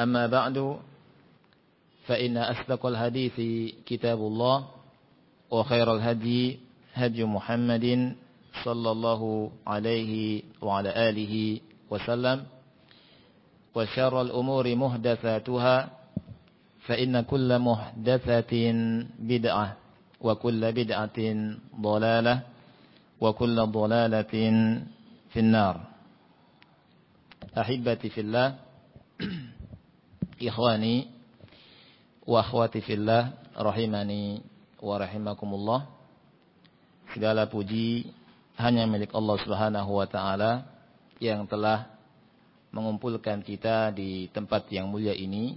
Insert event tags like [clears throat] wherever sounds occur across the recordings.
أما بعد فإن أصدق الحديث كتاب الله وخير الهدي هدي محمد صلى الله عليه وعلى آله وسلم وشر الأمور محدثاتها فإن كل محدثة بدعة وكل بدعة ضلالة وكل ضلالة في النار. أحبتي في الله Ikhwani wa akhwati fillah rahimani wa rahimakumullah. Segala puji hanya milik Allah Subhanahu wa taala yang telah mengumpulkan kita di tempat yang mulia ini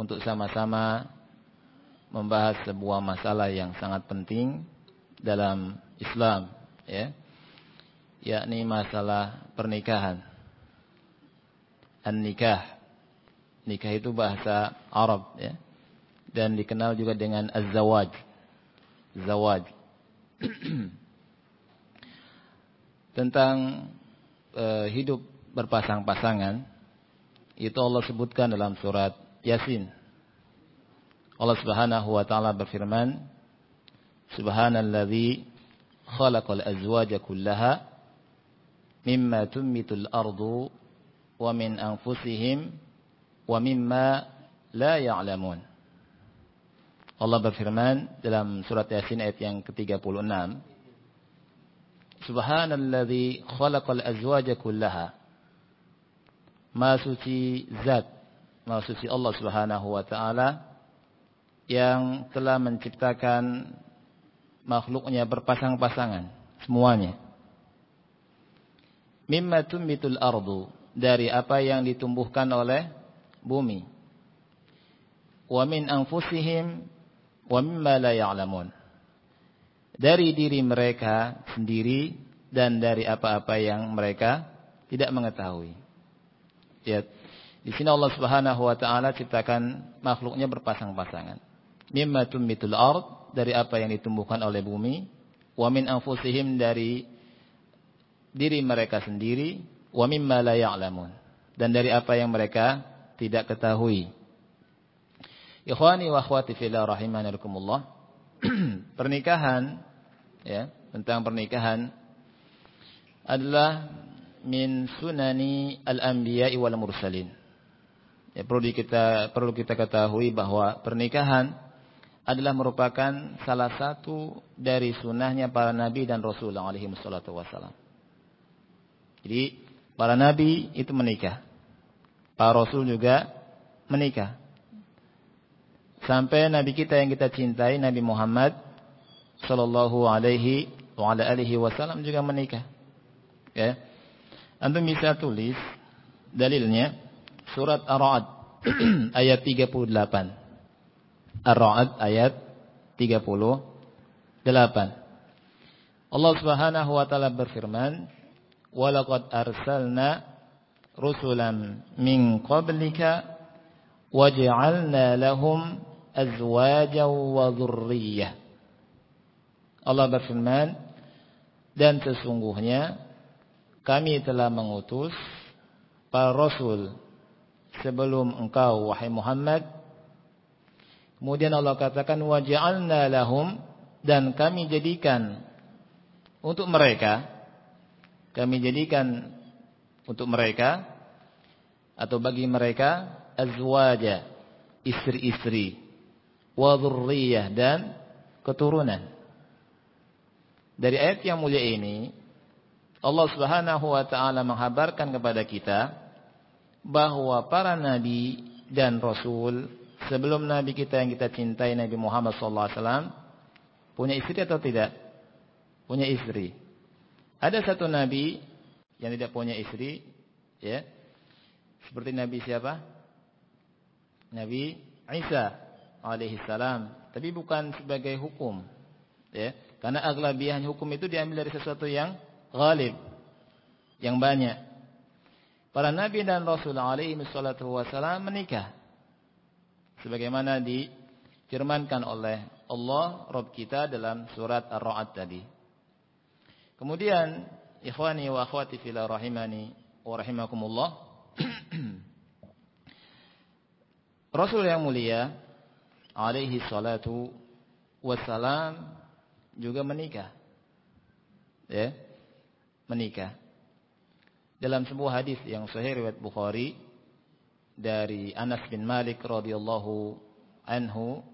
untuk sama-sama membahas sebuah masalah yang sangat penting dalam Islam ya yakni masalah pernikahan an-nikah nikah itu bahasa Arab ya. Dan dikenal juga dengan az-zawaj. Zawaj. [clears throat] Tentang uh, hidup berpasang-pasangan itu Allah sebutkan dalam surat Yasin. Allah Subhanahu wa taala berfirman Subhanalladzi khalaqal azwaja kullaha mimma tummitul ardu wa min anfusihim wa mimma la ya'lamun. Allah berfirman dalam surat Yasin ayat yang ke-36 Subhanalladzi khalaqal azwaja kullaha Maha suci zat Maha suci Allah Subhanahu wa taala yang telah menciptakan makhluknya berpasang-pasangan semuanya. Mimma tumbitul ardu dari apa yang ditumbuhkan oleh bumi. Wa min anfusihim wa mimma la ya'lamun. Dari diri mereka sendiri dan dari apa-apa yang mereka tidak mengetahui. Ya, di sini Allah Subhanahu wa taala ciptakan makhluknya berpasang-pasangan. Mimma tumbitul ard dari apa yang ditumbuhkan oleh bumi, wa min anfusihim dari diri mereka sendiri, wa mimma la ya'lamun. Dan dari apa yang mereka tidak ketahui. Ikhwani wa akhwati fillah rahimanakumullah. [clears throat] pernikahan ya, tentang pernikahan adalah min sunani al-anbiya'i wal mursalin. Ya, perlu kita perlu kita ketahui bahwa pernikahan adalah merupakan salah satu dari sunnahnya para nabi dan rasul alaihi wassalam. Jadi para nabi itu menikah. Para rasul juga menikah. Sampai nabi kita yang kita cintai Nabi Muhammad sallallahu alaihi wa ala alihi wasallam juga menikah. Ya. Antum bisa tulis dalilnya surat Ar-Ra'd [clears throat] ayat 38. Ar-Ra'd ayat 38. Allah Subhanahu wa taala berfirman, "Walaqad arsalna rusulan min qablika waj'alna lahum azwajan wa. Allah berfirman, dan sesungguhnya kami telah mengutus para rasul sebelum engkau wahai Muhammad. Kemudian Allah katakan waj'alna lahum dan kami jadikan untuk mereka kami jadikan untuk mereka atau bagi mereka azwaja istri-istri wa dan keturunan dari ayat yang mulia ini Allah Subhanahu wa taala menghabarkan kepada kita bahwa para nabi dan rasul sebelum nabi kita yang kita cintai Nabi Muhammad sallallahu alaihi wasallam punya istri atau tidak? Punya istri. Ada satu nabi yang tidak punya istri, ya. Seperti nabi siapa? Nabi Isa alaihi salam, tapi bukan sebagai hukum, ya. Karena aglabiah hukum itu diambil dari sesuatu yang ghalib, yang banyak. Para nabi dan rasul alaihi salatu wasalam menikah. Sebagaimana difirmankan oleh Allah Rabb kita dalam surat Ar-Ra'd tadi. Kemudian ikhwani wa akhwati fillah rahimani wa rahimakumullah. [clears throat] Rasul yang mulia alaihi salatu wassalam juga menikah. Ya. Menikah. Dalam sebuah hadis yang sahih riwayat Bukhari dari Anas bin Malik radhiyallahu anhu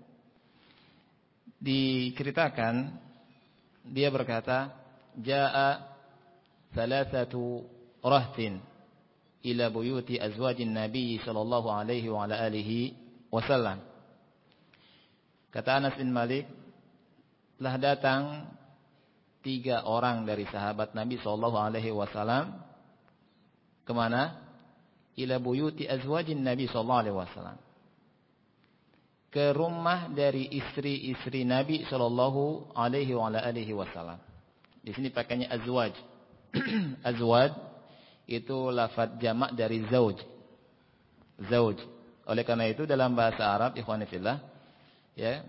diceritakan dia berkata jaa thalathatu rahtin ila buyuti azwajin nabi sallallahu alaihi wa ala alihi wasallam kata Anas bin Malik telah datang tiga orang dari sahabat Nabi Shallallahu Alaihi Wasallam kemana? Ila buyuti azwajin Nabi Shallallahu Alaihi Wasallam ke rumah dari istri-istri Nabi Shallallahu Alaihi Wasallam. Di sini pakainya azwaj. [clears throat] azwaj itu lafaz jamak dari zauj. Zauj. Oleh karena itu dalam bahasa Arab ikhwanifillah ya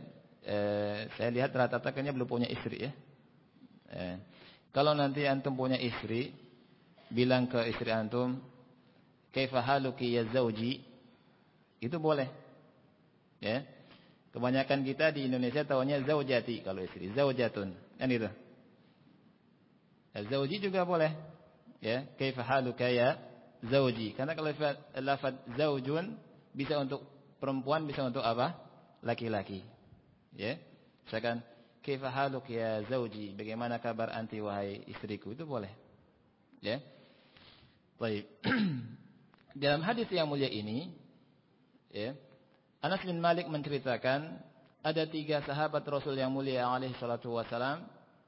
eh, saya lihat rata-rata kayaknya belum punya istri ya. Eh, kalau nanti antum punya istri, bilang ke istri antum, "Kaifa haluki ya zauji?" Itu boleh. Ya. Kebanyakan kita di Indonesia tahunya zaujati kalau istri, zaujatun. Kan itu. Zauji juga boleh. Ya, kaifa haluka ya zauji? Karena kalau lafaz zaujun bisa untuk perempuan, bisa untuk apa? Laki-laki. Ya. Misalkan kaifa haluk ya zauji? Bagaimana kabar anti wahai istriku? Itu boleh. Ya. Baik. [clears throat] Dalam hadis yang mulia ini, ya, Anas bin Malik menceritakan ada tiga sahabat Rasul yang mulia alaihi salatu wasalam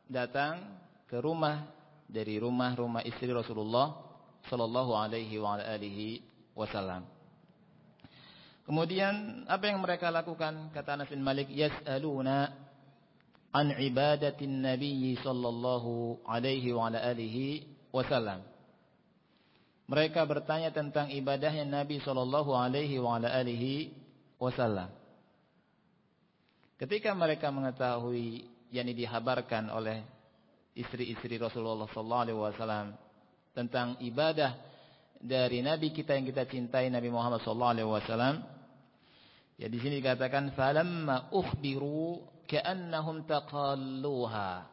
datang ke rumah dari rumah-rumah istri Rasulullah sallallahu alaihi wa alihi wasallam. Kemudian apa yang mereka lakukan? Kata Anas bin Malik, yas'aluna an ibadatin Nabi sallallahu alaihi wa alihi wasallam. Mereka bertanya tentang ibadahnya Nabi sallallahu alaihi wa alihi wasallam. Ketika mereka mengetahui yang dihabarkan oleh istri-istri Rasulullah wasallam tentang ibadah dari nabi kita yang kita cintai Nabi Muhammad wasallam Ya di sini dikatakan falamma ukhbiru ka'annahum taqalluha.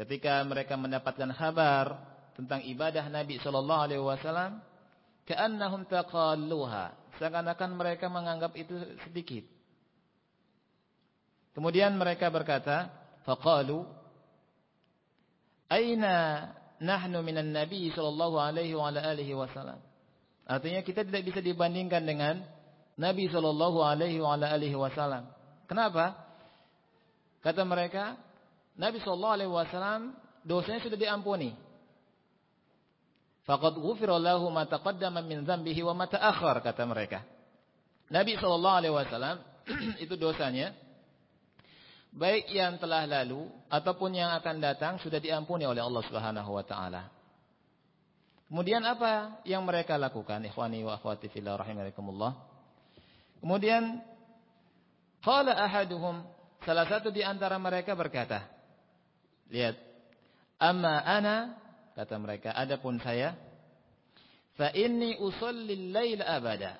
Ketika mereka mendapatkan kabar tentang ibadah Nabi sallallahu alaihi wasallam, ka'annahum taqalluha. Seakan-akan mereka menganggap itu sedikit. Kemudian mereka berkata, faqalu aina nahnu minan nabi sallallahu alaihi wa alihi wasallam. Artinya kita tidak bisa dibandingkan dengan Nabi Shallallahu Alaihi Wasallam. Kenapa? Kata mereka, Nabi Shallallahu Alaihi Wasallam dosanya sudah diampuni. Fakat ghufira lahu ma taqaddama min dzambihi wa ma ta'akhkhar kata mereka. Nabi Shallallahu alaihi wasallam [clears throat] itu dosanya baik yang telah lalu ataupun yang akan datang sudah diampuni oleh Allah Subhanahu wa taala. Kemudian apa yang mereka lakukan? Ikhwani wa akhwati fillah rahimakumullah. Kemudian qala ahaduhum salah satu di antara mereka berkata, lihat, amma ana kata mereka, adapun saya fa inni usalli lail abada.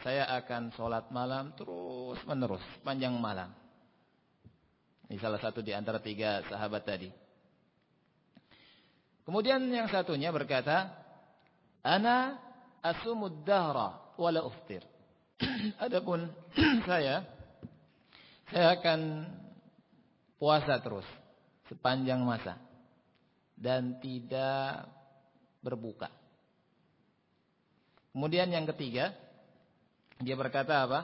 Saya akan sholat malam terus menerus panjang malam. Ini salah satu di antara tiga sahabat tadi. Kemudian yang satunya berkata, Ana asumud dahra wala uftir. [clears throat] Adapun [clears throat] saya, saya akan puasa terus sepanjang masa dan tidak berbuka. Kemudian yang ketiga, dia berkata apa?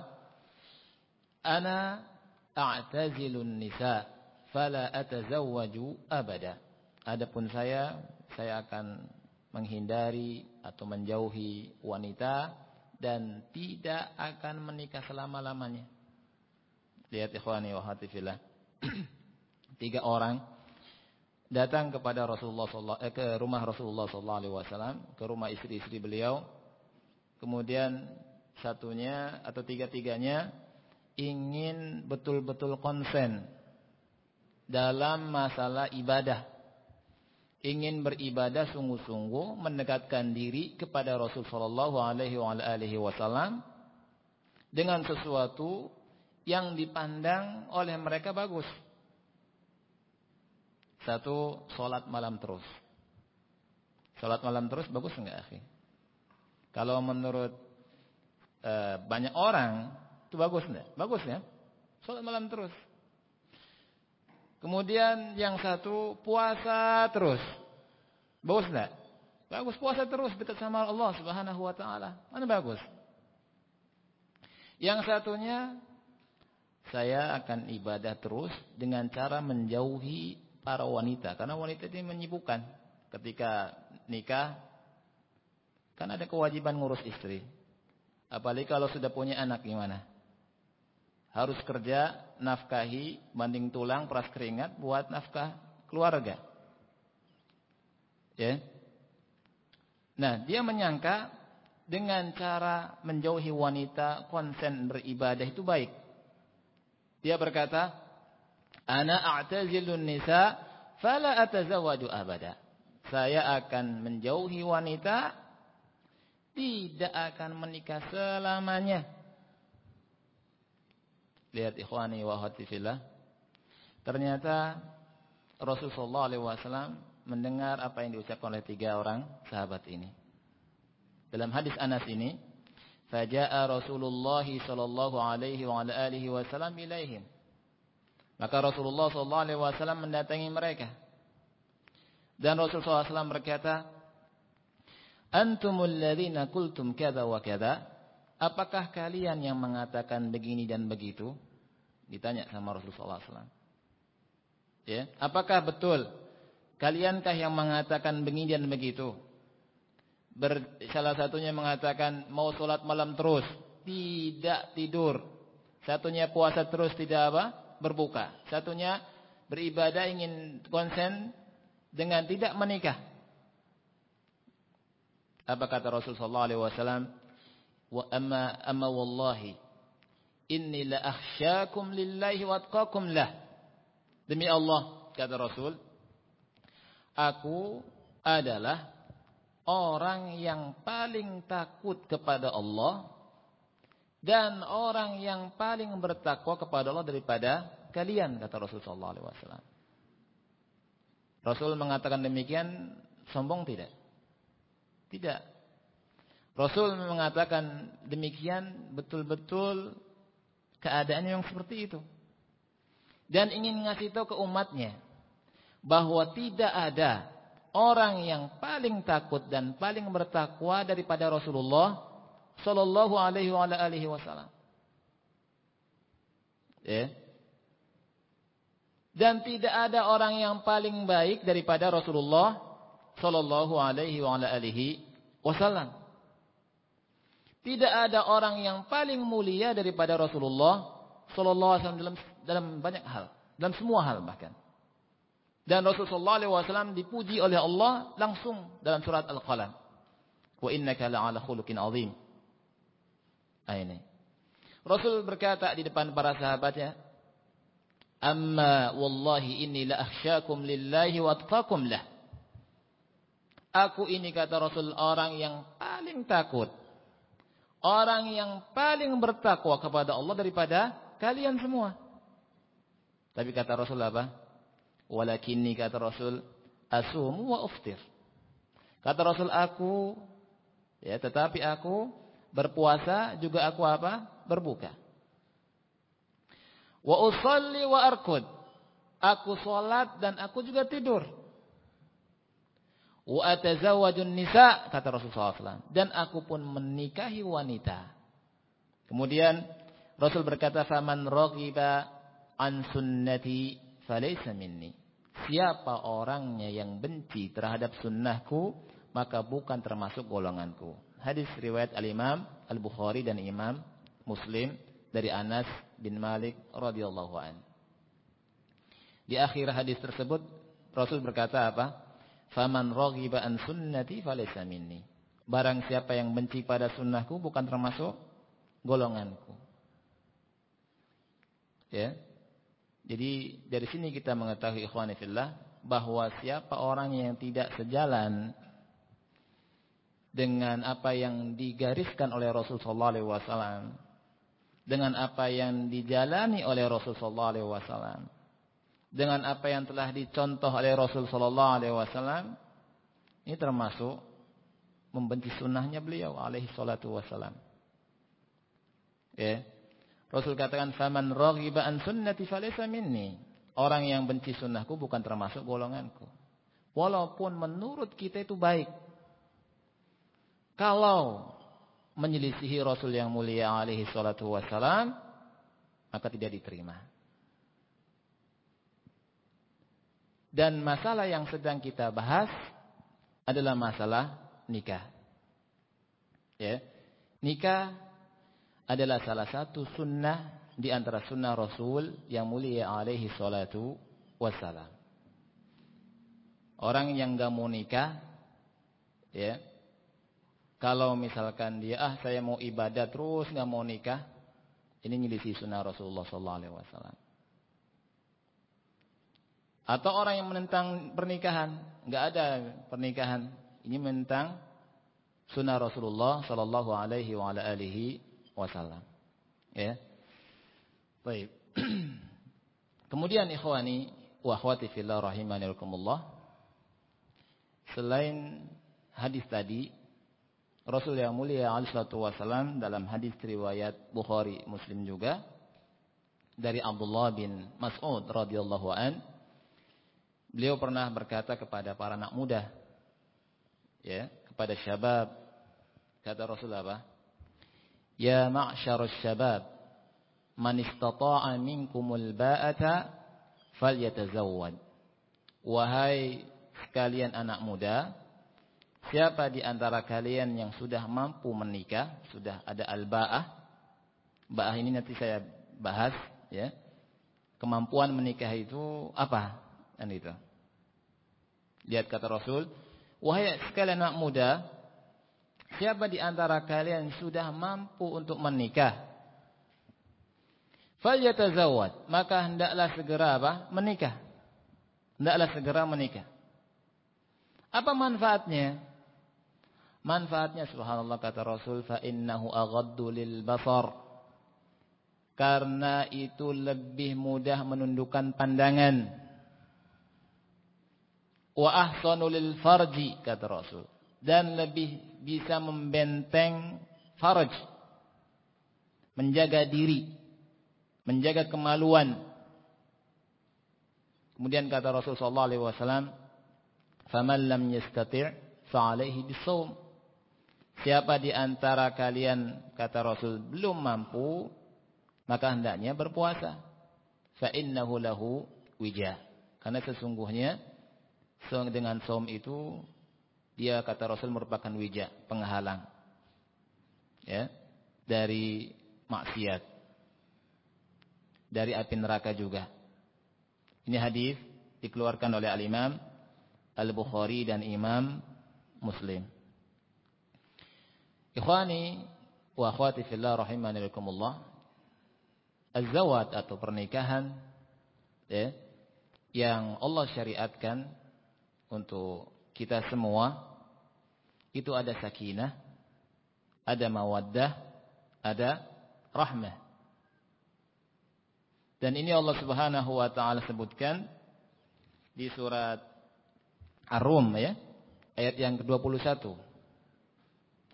Ana a'tazilun nisa fala atazawwaju abada. Adapun saya, saya akan menghindari atau menjauhi wanita dan tidak akan menikah selama-lamanya. Lihat ikhwani wa hatifillah. [clears throat] Tiga orang datang kepada Rasulullah sallallahu eh, ke rumah Rasulullah sallallahu alaihi wasallam, ke rumah istri-istri beliau. Kemudian satunya atau tiga-tiganya ingin betul-betul konsen dalam masalah ibadah ingin beribadah sungguh-sungguh mendekatkan diri kepada Rasulullah Wasallam dengan sesuatu yang dipandang oleh mereka bagus. Satu, sholat malam terus. Sholat malam terus bagus enggak? Kalau menurut e, banyak orang itu bagus enggak? Bagus ya. Sholat malam terus. Kemudian yang satu puasa terus. Bagus enggak? Bagus puasa terus dekat sama Allah Subhanahu wa taala. Mana bagus? Yang satunya saya akan ibadah terus dengan cara menjauhi para wanita karena wanita ini menyibukkan ketika nikah kan ada kewajiban ngurus istri. Apalagi kalau sudah punya anak gimana? Harus kerja, nafkahi, banding tulang, peras keringat buat nafkah keluarga. Ya. Nah, dia menyangka dengan cara menjauhi wanita, konsen beribadah itu baik. Dia berkata, "Ana a'tazilun nisa fala atazawwaju abada." Saya akan menjauhi wanita, tidak akan menikah selamanya. Lihat ikhwani wa fillah. Ternyata Rasulullah SAW mendengar apa yang diucapkan oleh tiga orang sahabat ini. Dalam hadis Anas ini, faja'a Rasulullah sallallahu alaihi wa alihi wasallam ilaihim. Maka Rasulullah sallallahu alaihi wasallam mendatangi mereka. Dan Rasulullah SAW berkata, Antumul ladzina qultum kadza wa kadza Apakah kalian yang mengatakan begini dan begitu? Ditanya sama Rasulullah SAW. Ya, apakah betul kaliankah yang mengatakan begini dan begitu? Ber, salah satunya mengatakan mau sholat malam terus, tidak tidur. Satunya puasa terus tidak apa? Berbuka. Satunya beribadah ingin konsen dengan tidak menikah. Apa kata Rasulullah SAW? Wa amma amma wallahi inni la akhsyakum lillahi wa atqakum lah. Demi Allah kata Rasul, aku adalah orang yang paling takut kepada Allah dan orang yang paling bertakwa kepada Allah daripada kalian kata Rasul sallallahu alaihi wasallam. Rasul mengatakan demikian sombong tidak? Tidak. Rasul mengatakan demikian betul-betul keadaannya yang seperti itu. Dan ingin ngasih tahu ke umatnya bahwa tidak ada orang yang paling takut dan paling bertakwa daripada Rasulullah sallallahu alaihi wasallam. Ya. Dan tidak ada orang yang paling baik daripada Rasulullah sallallahu alaihi wasallam. Tidak ada orang yang paling mulia daripada Rasulullah sallallahu alaihi wasallam dalam banyak hal, dalam semua hal bahkan. Dan Rasulullah sallallahu alaihi wasallam dipuji oleh Allah langsung dalam surat Al-Qalam. Wa innaka la'ala khuluqin 'azim. Ini. Rasul berkata di depan para sahabatnya, "Amma wallahi inni la akhsyakum lillahi wa atqakum lah." Aku ini kata Rasul orang yang paling takut. Orang yang paling bertakwa kepada Allah daripada kalian semua. Tapi kata Rasul apa? Walakinni kata Rasul asumu wa uftir. Kata Rasul aku ya tetapi aku berpuasa juga aku apa? Berbuka. Wa usalli wa arkud. Aku salat dan aku juga tidur. Wa atazawwajun nisa kata Rasulullah SAW. Dan aku pun menikahi wanita. Kemudian Rasul berkata, "Faman raghiba an sunnati falaysa minni." Siapa orangnya yang benci terhadap sunnahku, maka bukan termasuk golonganku. Hadis riwayat Al-Imam Al-Bukhari dan Imam Muslim dari Anas bin Malik radhiyallahu an. Di akhir hadis tersebut Rasul berkata apa? Faman raghiba an sunnati falaysa minni. Barang siapa yang benci pada sunnahku bukan termasuk golonganku. Ya. Jadi dari sini kita mengetahui ikhwan fillah bahwa siapa orang yang tidak sejalan dengan apa yang digariskan oleh Rasulullah SAW, dengan apa yang dijalani oleh Rasulullah SAW, dengan apa yang telah dicontoh oleh Rasulullah SAW, ini termasuk membenci sunnahnya beliau alaihi salatu wassalam. Ya. Rasul katakan faman raghiba an sunnati falaysa minni. Orang yang benci sunnahku bukan termasuk golonganku. Walaupun menurut kita itu baik. Kalau menyelisihi Rasul yang mulia alaihi salatu wassalam, maka tidak diterima. Dan masalah yang sedang kita bahas adalah masalah nikah. Ya. Nikah adalah salah satu sunnah di antara sunnah Rasul yang mulia alaihi salatu wassalam. Orang yang gak mau nikah, ya, kalau misalkan dia ah saya mau ibadah terus gak mau nikah, ini nyelisi sunnah Rasulullah Sallallahu Alaihi. Atau orang yang menentang pernikahan, nggak ada pernikahan, ini menentang sunnah Rasulullah Sallallahu Alaihi wasallam. Ya. Baik. [clears throat] Kemudian ikhwani wa akhwati fillah rahimanillakumullah. Selain hadis tadi, Rasul yang mulia alaihi wasallam dalam hadis riwayat Bukhari Muslim juga dari Abdullah bin Mas'ud radhiyallahu an beliau pernah berkata kepada para anak muda ya kepada syabab kata Rasul apa Ya ma'syarus syabab man istata'a minkumul ba'ata falyatazawwad. Wahai sekalian anak muda, siapa di antara kalian yang sudah mampu menikah, sudah ada al-ba'ah. Ba'ah ini nanti saya bahas ya. Kemampuan menikah itu apa? Dan itu. Lihat kata Rasul, wahai sekalian anak muda, Siapa di antara kalian sudah mampu untuk menikah? Falyatazawwad, maka hendaklah segera apa? Menikah. Hendaklah segera menikah. Apa manfaatnya? Manfaatnya subhanallah kata Rasul fa innahu aghaddu lil basar. Karena itu lebih mudah menundukkan pandangan. Wa ahsanu lil farji kata Rasul. Dan lebih bisa membenteng faraj menjaga diri. Menjaga kemaluan. Kemudian kata Rasulullah sallallahu alaihi wasallam faman lam yastati' fa alaihi bisawm. Siapa di antara kalian kata Rasul belum mampu maka hendaknya berpuasa. Fa innahu lahu wijah. Karena sesungguhnya dengan som itu dia kata Rasul merupakan wijak, penghalang. Ya, dari maksiat. Dari api neraka juga. Ini hadis dikeluarkan oleh Al-Imam Al-Bukhari dan Imam Muslim. Ikhwani wa akhwati fillah rahimani azawat atau pernikahan ya, yang Allah syariatkan untuk kita semua itu ada sakinah, ada mawaddah, ada rahmah. Dan ini Allah Subhanahu wa taala sebutkan di surat Ar-Rum ya, ayat yang ke-21.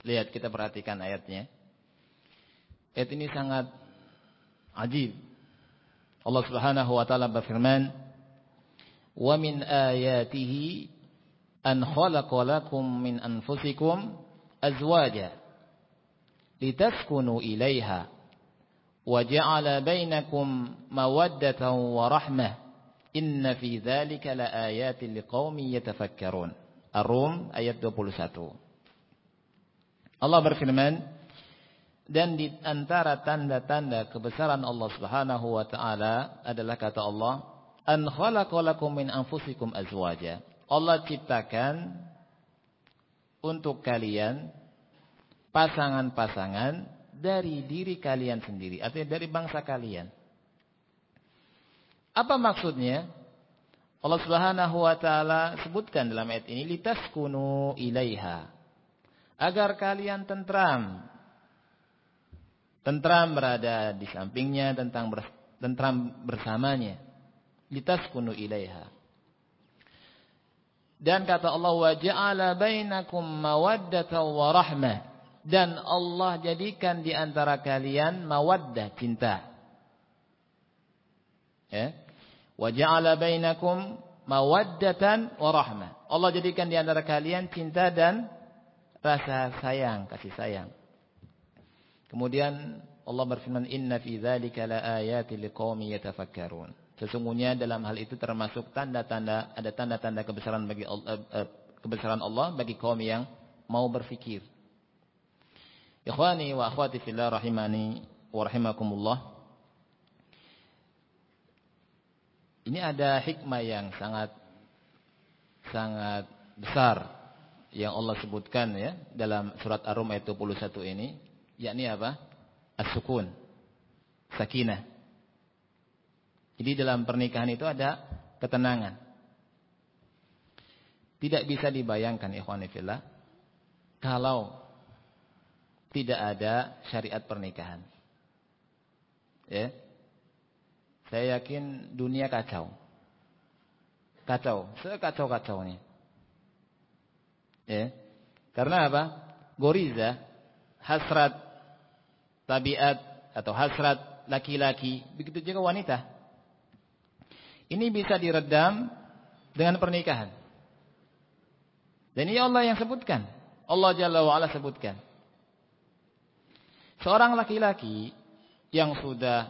Lihat kita perhatikan ayatnya. Ayat ini sangat ajib. Allah Subhanahu wa taala berfirman, "Wa min ayatihi an khalaqa lakum min anfusikum azwaja litaskunu ilaiha wa ja'ala bainakum mawaddatan wa rahmah inna fi dzalika laayatin liqaumin yatafakkarun." Ar-Rum ayat 21. Allah berfirman, dan di antara tanda-tanda kebesaran Allah Subhanahu wa taala adalah kata Allah, "An khalaqalakum min anfusikum azwaja." Allah ciptakan untuk kalian pasangan-pasangan dari diri kalian sendiri, artinya dari bangsa kalian. Apa maksudnya? Allah Subhanahu wa taala sebutkan dalam ayat ini litaskunu ilaiha agar kalian tentram Tentram berada di sampingnya, tentang tentram bersamanya. Litaskunu ilaiha. Dan kata Allah wa ja'ala bainakum mawaddatan wa rahmah. Dan Allah jadikan di antara kalian mawaddah cinta. Ya. Wa ja'ala bainakum mawaddatan wa rahmah. Allah jadikan di antara kalian cinta dan rasa sayang, kasih sayang. Kemudian Allah berfirman inna fi dzalika laayatin liqaumin yatafakkarun. Sesungguhnya dalam hal itu termasuk tanda-tanda ada tanda-tanda kebesaran bagi Allah, eh, kebesaran Allah bagi kaum yang mau berfikir. Ikhwani wa akhwati fillah rahimani wa rahimakumullah. Ini ada hikmah yang sangat sangat besar yang Allah sebutkan ya dalam surat Ar-Rum ayat 21 ini yakni apa? As-sukun. Sakinah. Jadi dalam pernikahan itu ada ketenangan. Tidak bisa dibayangkan ikhwan fillah kalau tidak ada syariat pernikahan. Ya. Saya yakin dunia kacau. Kacau, sekacau-kacaunya. Ya. Karena apa? Goriza, hasrat tabiat atau hasrat laki-laki, begitu juga wanita. Ini bisa diredam dengan pernikahan. Dan ini Allah yang sebutkan. Allah Jalla wa'ala sebutkan. Seorang laki-laki yang sudah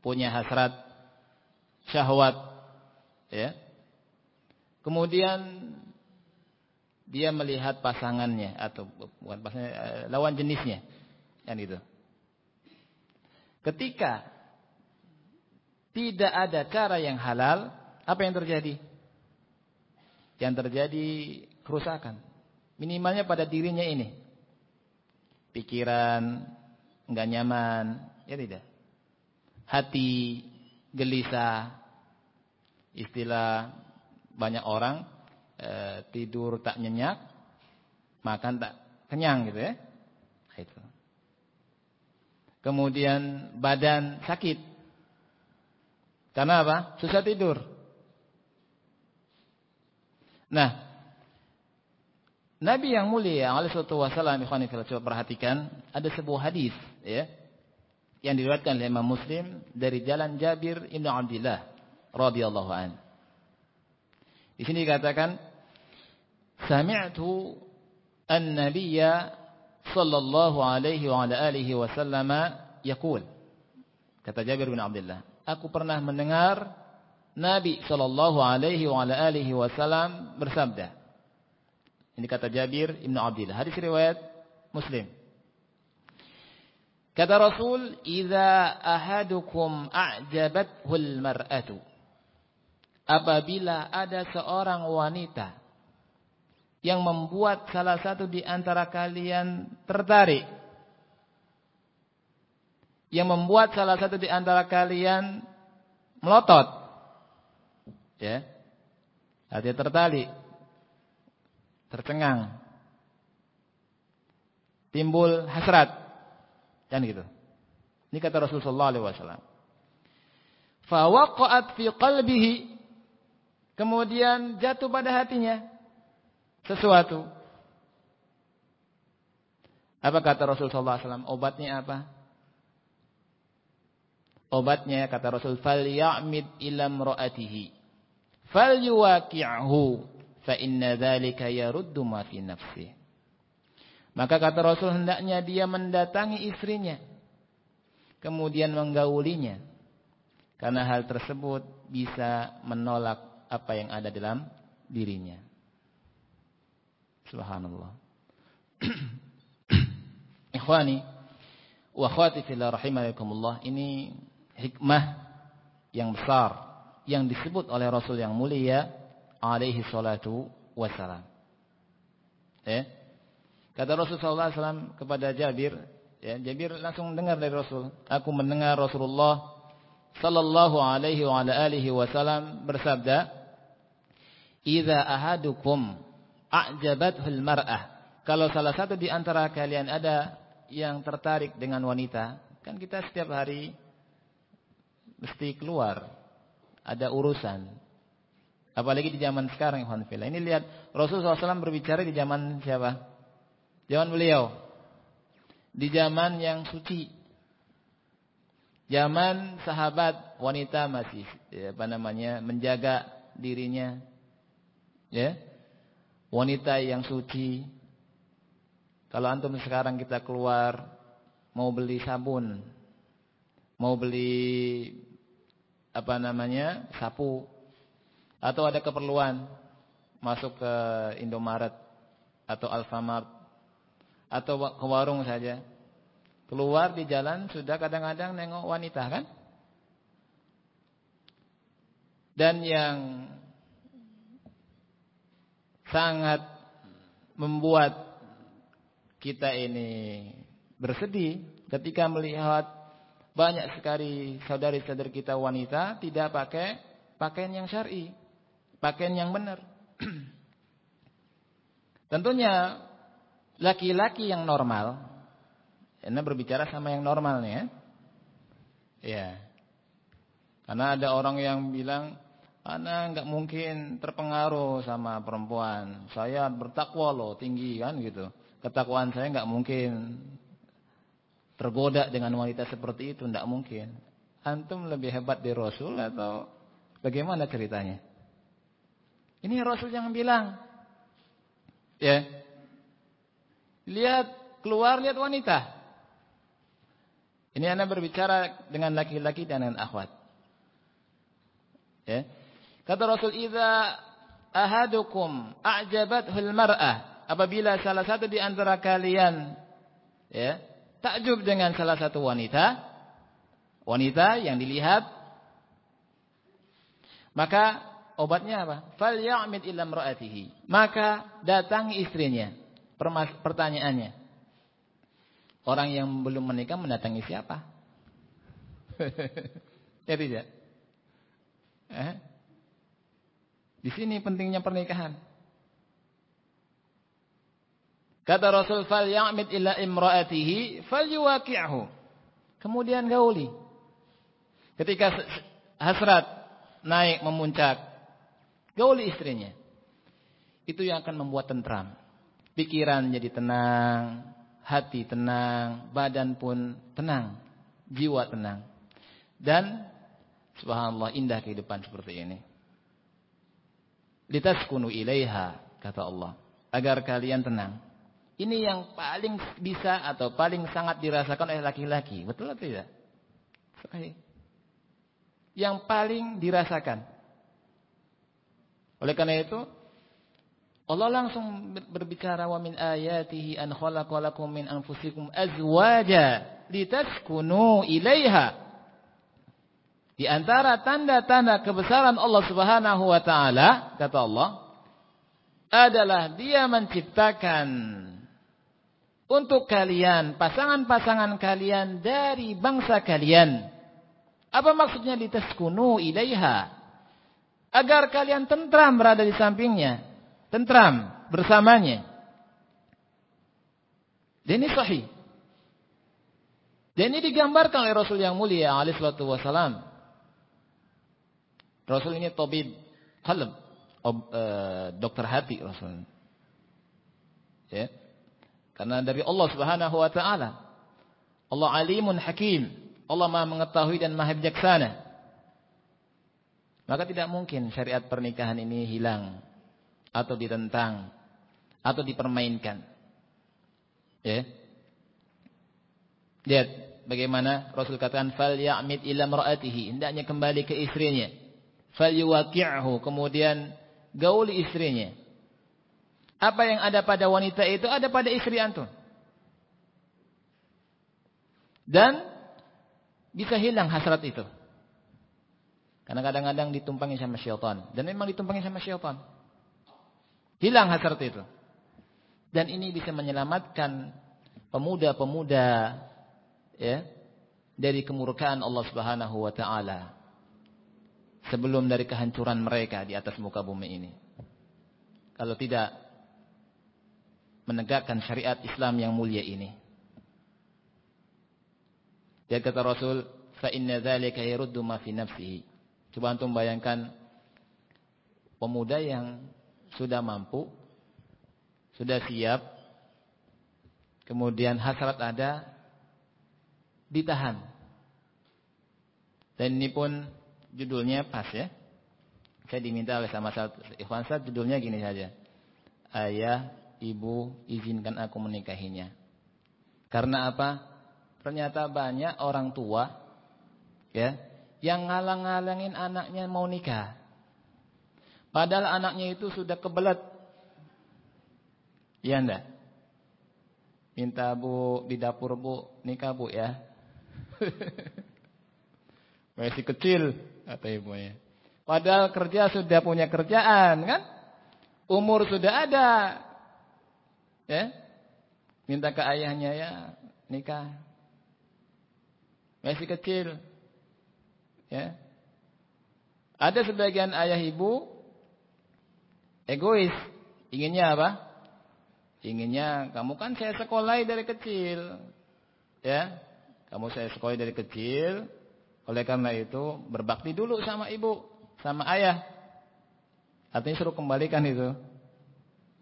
punya hasrat, syahwat, ya. Kemudian dia melihat pasangannya atau bukan pasangannya, eh, lawan jenisnya. Kan itu. Ketika tidak ada cara yang halal, apa yang terjadi? Yang terjadi kerusakan. Minimalnya pada dirinya ini. Pikiran enggak nyaman, ya tidak. Hati gelisah. Istilah banyak orang e, tidur tak nyenyak, makan tak kenyang gitu ya. Itu kemudian badan sakit. Karena apa? Susah tidur. Nah, Nabi yang mulia alaihi wasallam ikhwan coba perhatikan ada sebuah hadis ya yang diriwayatkan oleh Imam Muslim dari jalan Jabir bin Abdullah radhiyallahu an. Di sini dikatakan sami'tu an-nabiyya sallallahu alaihi wa yaqul kata Jabir bin Abdullah aku pernah mendengar Nabi sallallahu alaihi wasallam bersabda. Ini kata Jabir bin Abdullah hadis riwayat Muslim. Kata Rasul idza ahadukum a'jabathu al-mar'atu. Apabila ada seorang wanita yang membuat salah satu di antara kalian tertarik. Yang membuat salah satu di antara kalian melotot. Ya. Hati tertali. Tercengang. Timbul hasrat. Kan gitu. Ini kata Rasulullah SAW. Fawaqa'at fi qalbihi. Kemudian jatuh pada hatinya. Sesuatu. Apa kata Rasulullah SAW? Obatnya apa? Obatnya kata Rasul fal ya'mid ilam ra'atihi fal yuwaqi'hu fa inna dzalika yaruddu ma fi nafsi. Maka kata Rasul hendaknya dia mendatangi istrinya kemudian menggaulinya karena hal tersebut bisa menolak apa yang ada dalam dirinya. Subhanallah. [clears throat] Ikhwani wa akhwati fillah rahimakumullah ini hikmah yang besar yang disebut oleh Rasul yang mulia alaihi salatu wassalam. Ya. Kata Rasulullah SAW kepada Jabir, ya, Jabir langsung dengar dari Rasul. Aku mendengar Rasulullah sallallahu alaihi wa ala alihi wasallam bersabda, "Idza ahadukum a'jabathul mar'ah." Kalau salah satu di antara kalian ada yang tertarik dengan wanita, kan kita setiap hari mesti keluar. Ada urusan. Apalagi di zaman sekarang, Ikhwanfillah. Ini lihat, Rasulullah SAW berbicara di zaman siapa? Zaman beliau. Di zaman yang suci. Zaman sahabat wanita masih ya, apa namanya menjaga dirinya, ya wanita yang suci. Kalau antum sekarang kita keluar mau beli sabun, mau beli apa namanya sapu. Atau ada keperluan masuk ke Indomaret atau Alfamart atau ke warung saja. Keluar di jalan sudah kadang-kadang nengok wanita kan? Dan yang sangat membuat kita ini bersedih ketika melihat banyak sekali saudari-saudari kita wanita tidak pakai pakaian yang syar'i, pakaian yang benar. [clears throat] Tentunya laki-laki yang normal, ini berbicara sama yang normal nih ya. Ya. Karena ada orang yang bilang, Ana nggak mungkin terpengaruh sama perempuan. Saya bertakwa loh, tinggi kan gitu. Ketakwaan saya nggak mungkin tergoda dengan wanita seperti itu tidak mungkin. Antum lebih hebat di Rasul atau bagaimana ceritanya? Ini Rasul yang bilang. Ya. Lihat keluar lihat wanita. Ini Anda berbicara dengan laki-laki dan dengan akhwat. Ya. Kata Rasul, "Idza ahadukum a'jabathul mar'ah." Apabila salah satu di antara kalian ya, takjub dengan salah satu wanita, wanita yang dilihat, maka obatnya apa? Fal ya'mid ila. Maka datang istrinya. Pertanyaannya. Orang yang belum menikah mendatangi siapa? [laughs] ya tidak? Eh? Di sini pentingnya pernikahan. Kata Rasul fal ya'mid illa imra'atihi fal yuwaqi'hu. Kemudian gauli. Ketika hasrat naik memuncak, gauli istrinya. Itu yang akan membuat tentram. Pikiran jadi tenang, hati tenang, badan pun tenang, jiwa tenang. Dan subhanallah indah kehidupan seperti ini. Litaskunu ilaiha kata Allah, agar kalian tenang. Ini yang paling bisa atau paling sangat dirasakan oleh laki-laki. Betul atau tidak? Yang paling dirasakan. Oleh karena itu, Allah langsung berbicara wa min ayatihi an khalaqalakum min anfusikum azwaja litaskunu ilaiha. Di antara tanda-tanda kebesaran Allah Subhanahu wa taala, kata Allah, adalah Dia menciptakan untuk kalian, pasangan-pasangan kalian dari bangsa kalian. Apa maksudnya litaskunu ilaiha? Agar kalian tentram berada di sampingnya. Tentram bersamanya. Dan ini sahih. Dan ini digambarkan oleh Rasul yang mulia alaihi salatu wasalam. Rasul ini tabib qalb, uh, dokter hati Rasul. Ya. Karena dari Allah Subhanahu wa taala. Allah alimun hakim. Allah Maha mengetahui dan Maha bijaksana. Maka tidak mungkin syariat pernikahan ini hilang atau ditentang atau dipermainkan. Ya. Lihat bagaimana Rasul katakan fal ya'mid ila mar'atihi, hendaknya kembali ke istrinya. Fal yuwaqi'hu, kemudian gauli istrinya. Apa yang ada pada wanita itu ada pada istri antum. Dan bisa hilang hasrat itu. Karena kadang-kadang ditumpangi sama syaitan. Dan memang ditumpangi sama syaitan. Hilang hasrat itu. Dan ini bisa menyelamatkan pemuda-pemuda ya dari kemurkaan Allah Subhanahu wa taala sebelum dari kehancuran mereka di atas muka bumi ini. Kalau tidak menegakkan syariat Islam yang mulia ini. Dia kata Rasul, "Fa inna dzalika yaruddu ma fi nafsihi." Coba antum bayangkan pemuda yang sudah mampu, sudah siap, kemudian hasrat ada, ditahan. Dan ini pun judulnya pas ya. Saya diminta oleh sama satu ikhwan saya judulnya gini saja. Ayah ibu izinkan aku menikahinya. Karena apa? Ternyata banyak orang tua ya yang ngalang-ngalangin anaknya mau nikah. Padahal anaknya itu sudah kebelet. Iya enggak? Minta bu di dapur bu nikah bu ya. [laughs] Masih kecil kata ibunya. Padahal kerja sudah punya kerjaan kan? Umur sudah ada ya? Minta ke ayahnya ya nikah. Masih kecil. Ya? Ada sebagian ayah ibu egois. Inginnya apa? Inginnya kamu kan saya sekolahai dari kecil. Ya? Kamu saya sekolah dari kecil. Oleh karena itu berbakti dulu sama ibu sama ayah. Artinya suruh kembalikan itu.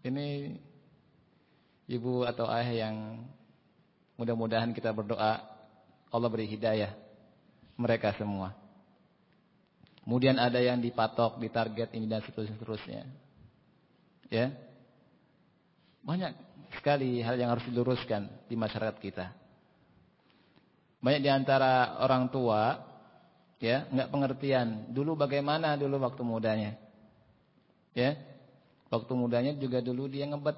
Ini ibu atau ayah yang mudah-mudahan kita berdoa Allah beri hidayah mereka semua. Kemudian ada yang dipatok, ditarget ini dan seterusnya. Ya. Banyak sekali hal yang harus diluruskan di masyarakat kita. Banyak di antara orang tua ya, enggak pengertian. Dulu bagaimana dulu waktu mudanya? Ya. Waktu mudanya juga dulu dia ngebet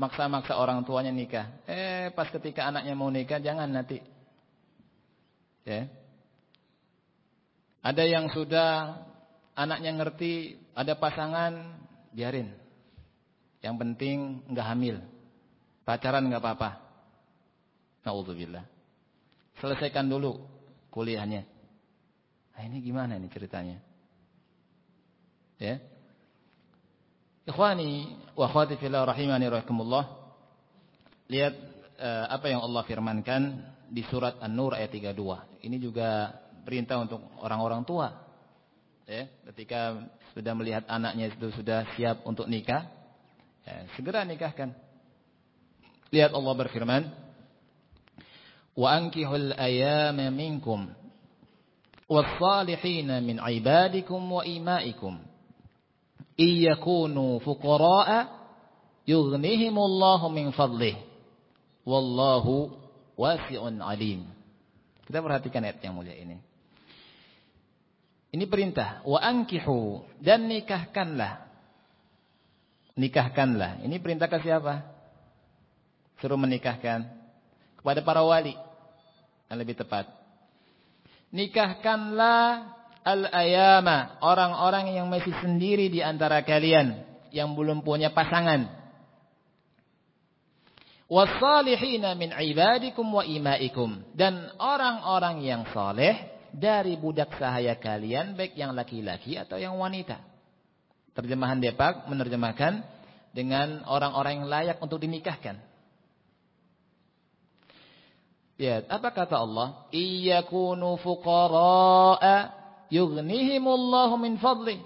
maksa-maksa orang tuanya nikah. Eh, pas ketika anaknya mau nikah, jangan nanti. Ya. Ada yang sudah anaknya ngerti, ada pasangan, biarin. Yang penting nggak hamil. Pacaran nggak apa-apa. Nauzubillah. Selesaikan dulu kuliahnya. Nah, ini gimana ini ceritanya? Ya. Ikhwani wa akhwati fillah rahimani rahimakumullah. Lihat uh, apa yang Allah firmankan di surat An-Nur ayat 32. Ini juga perintah untuk orang-orang tua. Ya, ketika sudah melihat anaknya itu sudah siap untuk nikah, ya, segera nikahkan. Lihat Allah berfirman, "Wa ankihul ayyama minkum was-salihin min ibadikum wa imaikum." Iyakunu fuqara'a yughnihimullahu min fadlih wallahu wasi'un alim. Kita perhatikan ayat yang mulia ini. Ini perintah wa ankihu dan nikahkanlah. Nikahkanlah. Ini perintah ke siapa? Suruh menikahkan kepada para wali. Yang lebih tepat. Nikahkanlah al-ayama, orang-orang yang masih sendiri di antara kalian yang belum punya pasangan. Wassalihina min ibadikum wa imaikum. Dan orang-orang yang saleh dari budak sahaya kalian, baik yang laki-laki atau yang wanita. Terjemahan Depak menerjemahkan dengan orang-orang yang layak untuk dinikahkan. Ya, apa kata Allah? Iyakunu fuqara'a yughnihimullahu min fadli.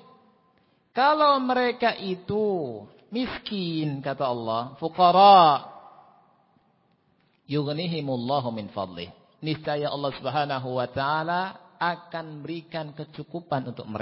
Kalau mereka itu miskin kata Allah, fuqara yughnihimullahu min fadli. Niscaya Allah Subhanahu wa taala akan berikan kecukupan untuk mereka.